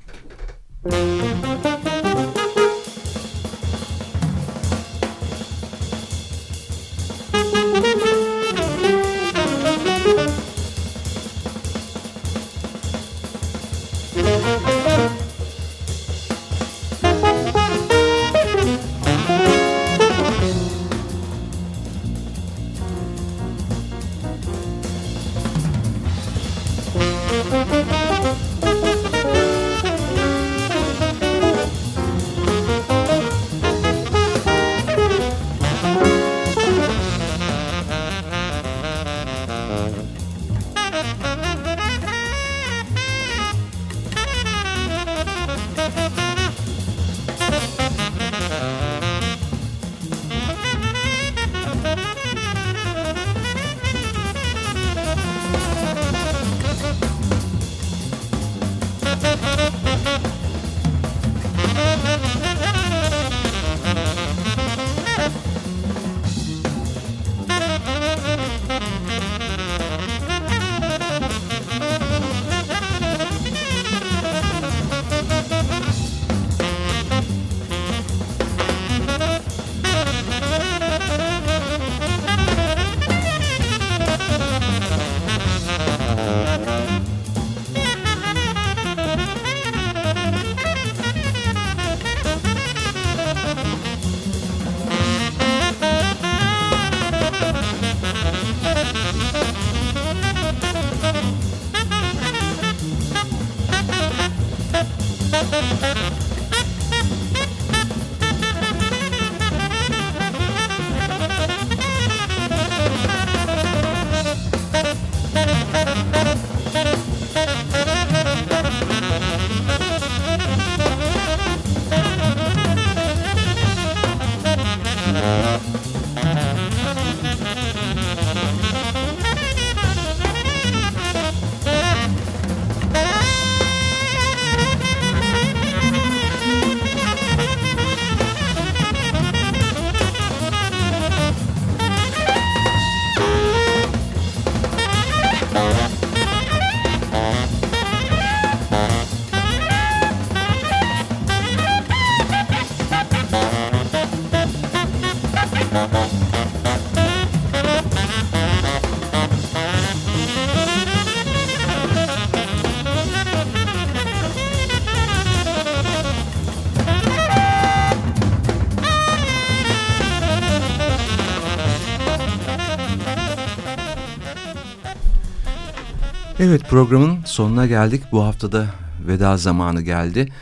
Evet programın sonuna geldik. Bu haftada veda zamanı geldi.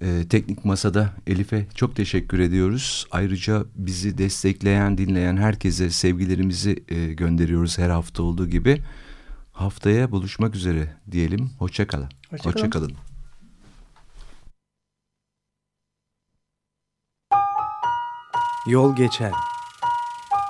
Ee, teknik Masa'da Elif'e çok teşekkür ediyoruz. Ayrıca bizi destekleyen, dinleyen herkese sevgilerimizi e, gönderiyoruz her hafta olduğu gibi. Haftaya buluşmak üzere diyelim. Hoşçakalın. Hoşça kalın. Hoşça kalın. Yol geçen.